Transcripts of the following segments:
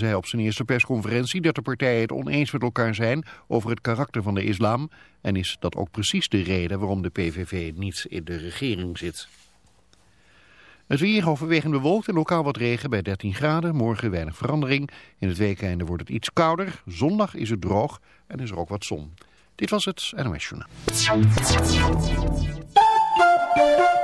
zei op zijn eerste persconferentie dat de partijen het oneens met elkaar zijn over het karakter van de islam en is dat ook precies de reden waarom de PVV niet in de regering zit. Het weer overwegend bewolkt en lokaal wat regen bij 13 graden. Morgen weinig verandering. In het weekende wordt het iets kouder. Zondag is het droog en is er ook wat zon. Dit was het NOS Journaal.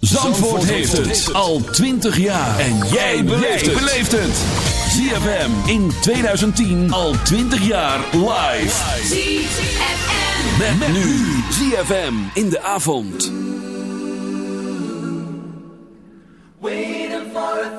Zandvoort heeft het al 20 jaar. En jij beleeft het. ZFM in 2010 al 20 jaar live. ZFM. Met, met nu ZFM in de avond. Waiting for a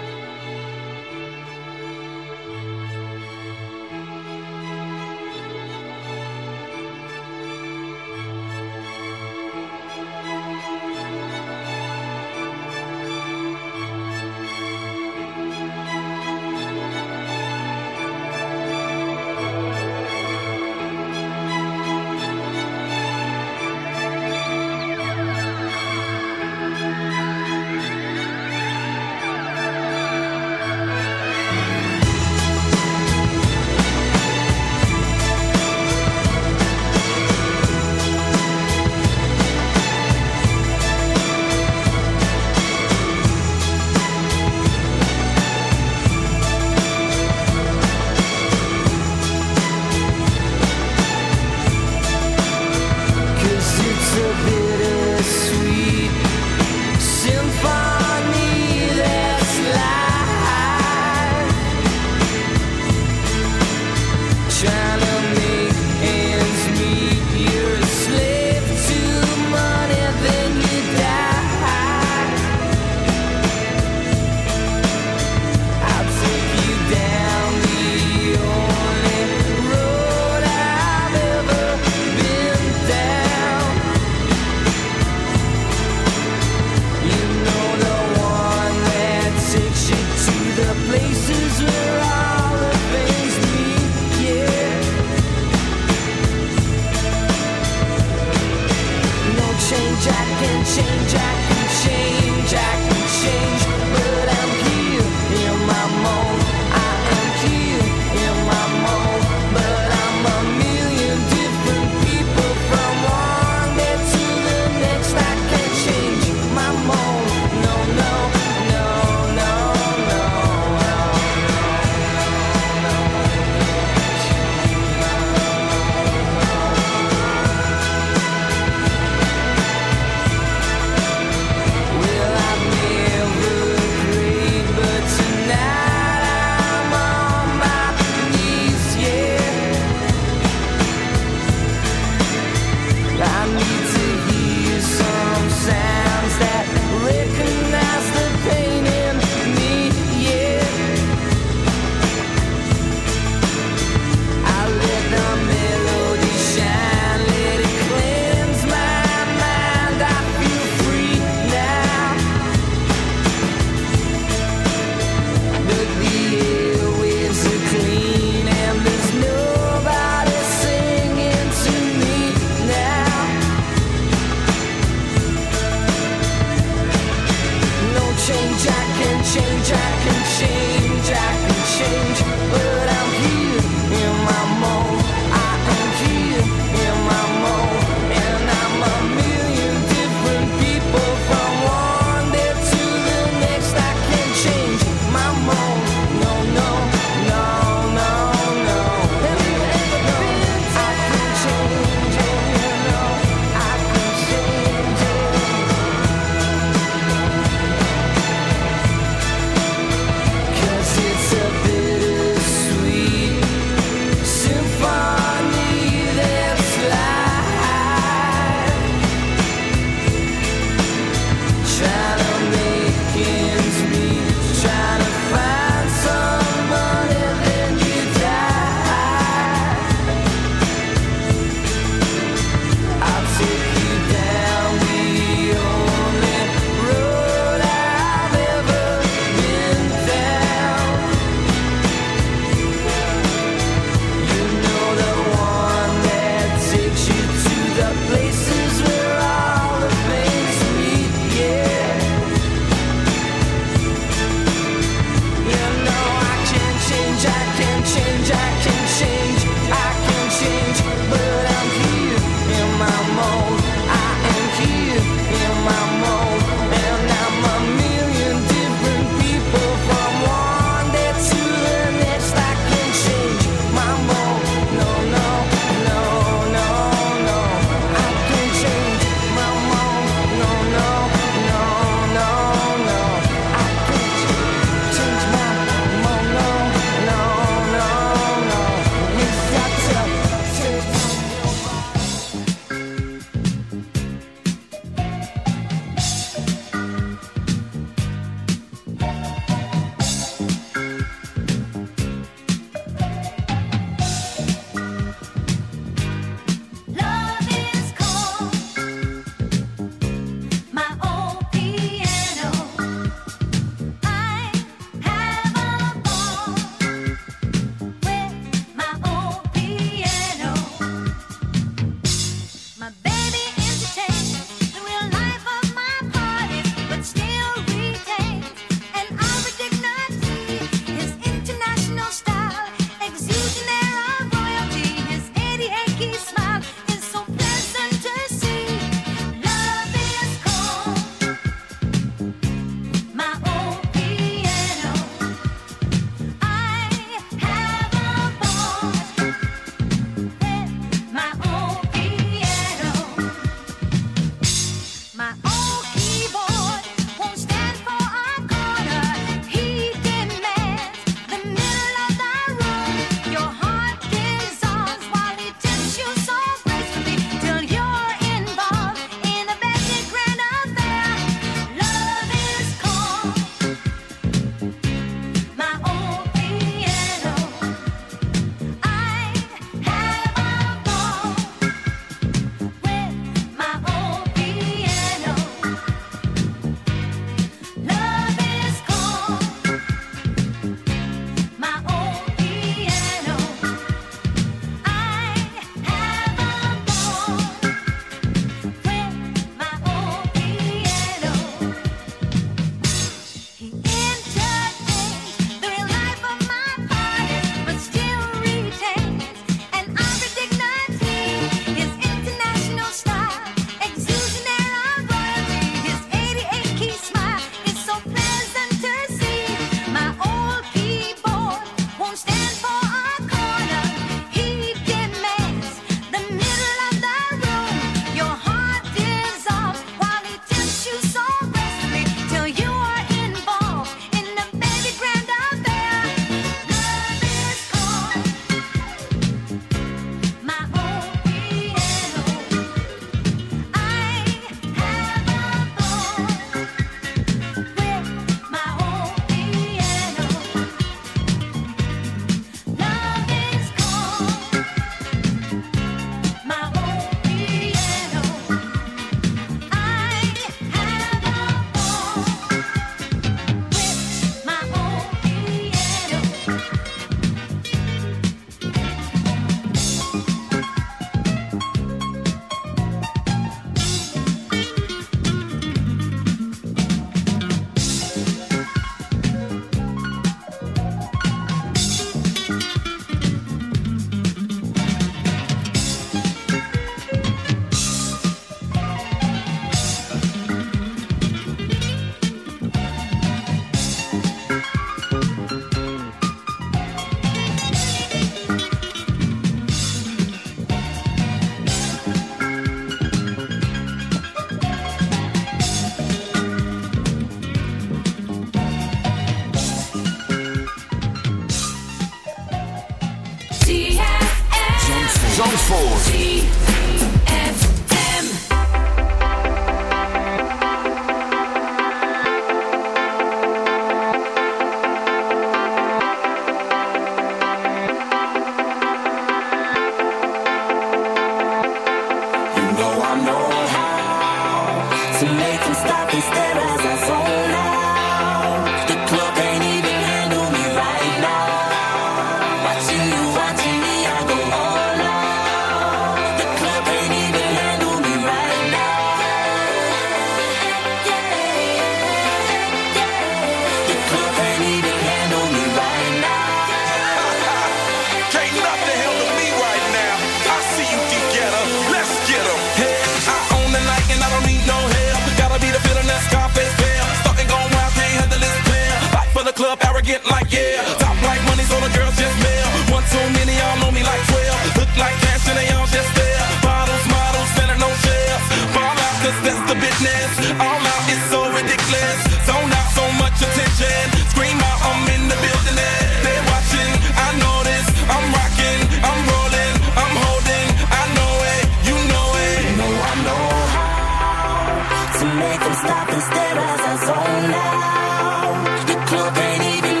up and as I zone out. The club ain't even.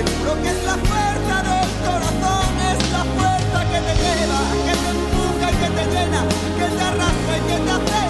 Seguro que es la fuerza del corazón, es la fuerza que te lleva, que te empuja y que te llena, que te arrastra y que te hace.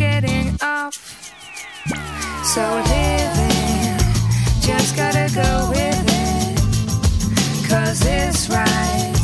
Getting off. So living, just gotta go with it. Cause this ride's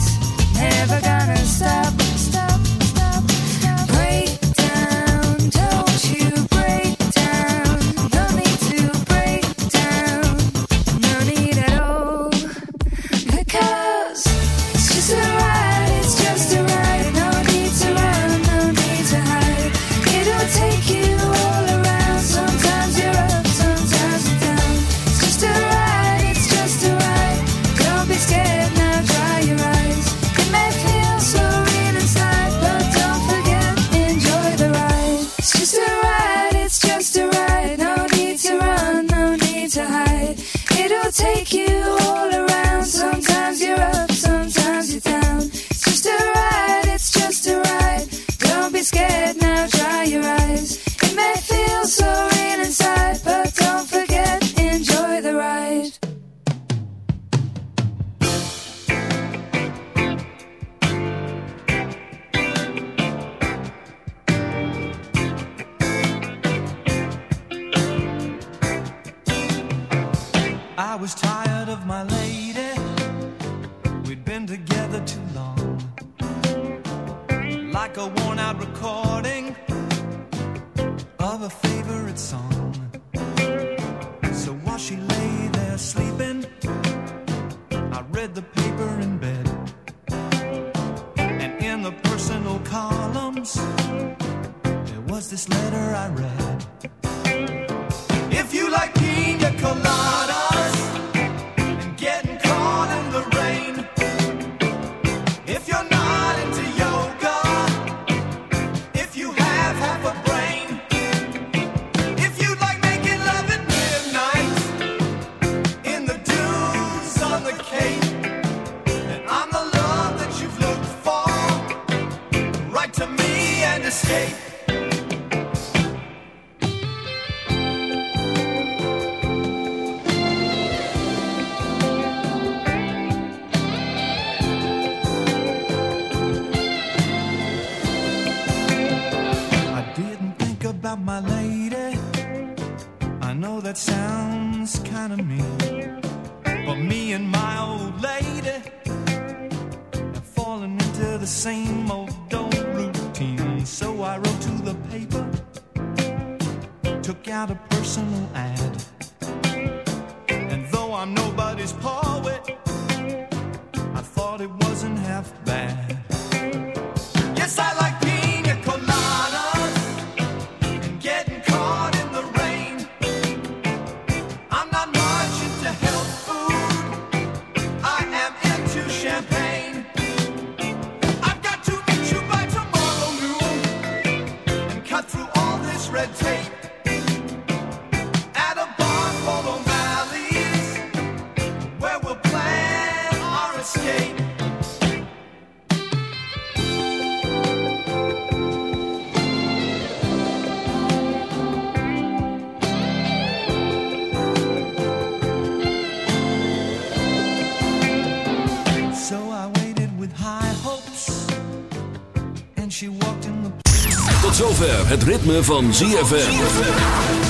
het ritme van ZFM.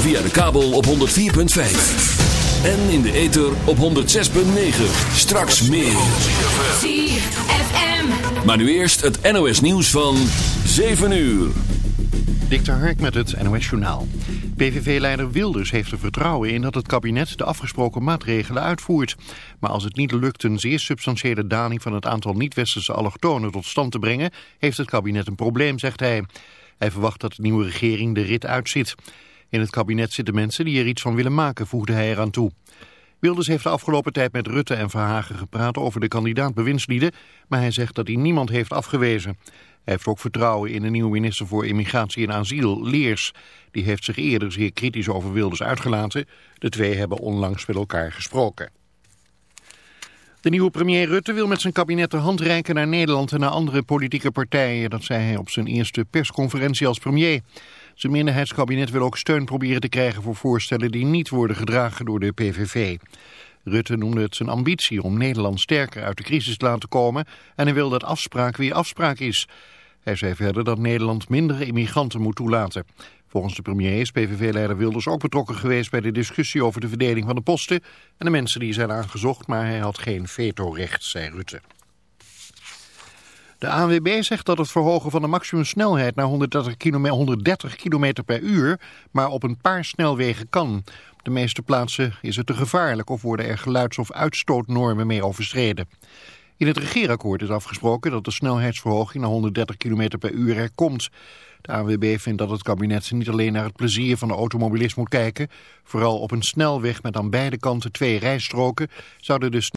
Via de kabel op 104.5. En in de ether op 106.9. Straks meer. ZFM. Maar nu eerst het NOS nieuws van 7 uur. Dikter Hark met het NOS Journaal. PVV-leider Wilders heeft er vertrouwen in dat het kabinet de afgesproken maatregelen uitvoert. Maar als het niet lukt een zeer substantiële daling van het aantal niet-westerse allochtonen tot stand te brengen, heeft het kabinet een probleem, zegt hij. Hij verwacht dat de nieuwe regering de rit uitzit. In het kabinet zitten mensen die er iets van willen maken, voegde hij eraan toe. Wilders heeft de afgelopen tijd met Rutte en Verhagen gepraat over de kandidaat bewindslieden, maar hij zegt dat hij niemand heeft afgewezen. Hij heeft ook vertrouwen in de nieuwe minister voor Immigratie en Asiel, Leers. Die heeft zich eerder zeer kritisch over Wilders uitgelaten. De twee hebben onlangs met elkaar gesproken. De nieuwe premier Rutte wil met zijn kabinet de hand reiken naar Nederland en naar andere politieke partijen. Dat zei hij op zijn eerste persconferentie als premier. Zijn minderheidskabinet wil ook steun proberen te krijgen voor voorstellen die niet worden gedragen door de PVV. Rutte noemde het zijn ambitie om Nederland sterker uit de crisis te laten komen en hij wil dat afspraak weer afspraak is. Hij zei verder dat Nederland minder immigranten moet toelaten. Volgens de premier is PVV-leider Wilders ook betrokken geweest bij de discussie over de verdeling van de posten en de mensen die zijn aangezocht, maar hij had geen vetorecht, zei Rutte. De ANWB zegt dat het verhogen van de maximumsnelheid naar 130 km, 130 km per uur maar op een paar snelwegen kan. Op de meeste plaatsen is het te gevaarlijk of worden er geluids- of uitstootnormen mee overschreden. In het regeerakkoord is afgesproken dat de snelheidsverhoging naar 130 km per uur er komt. De ANWB vindt dat het kabinet niet alleen naar het plezier van de automobilist moet kijken. Vooral op een snelweg met aan beide kanten twee rijstroken zouden de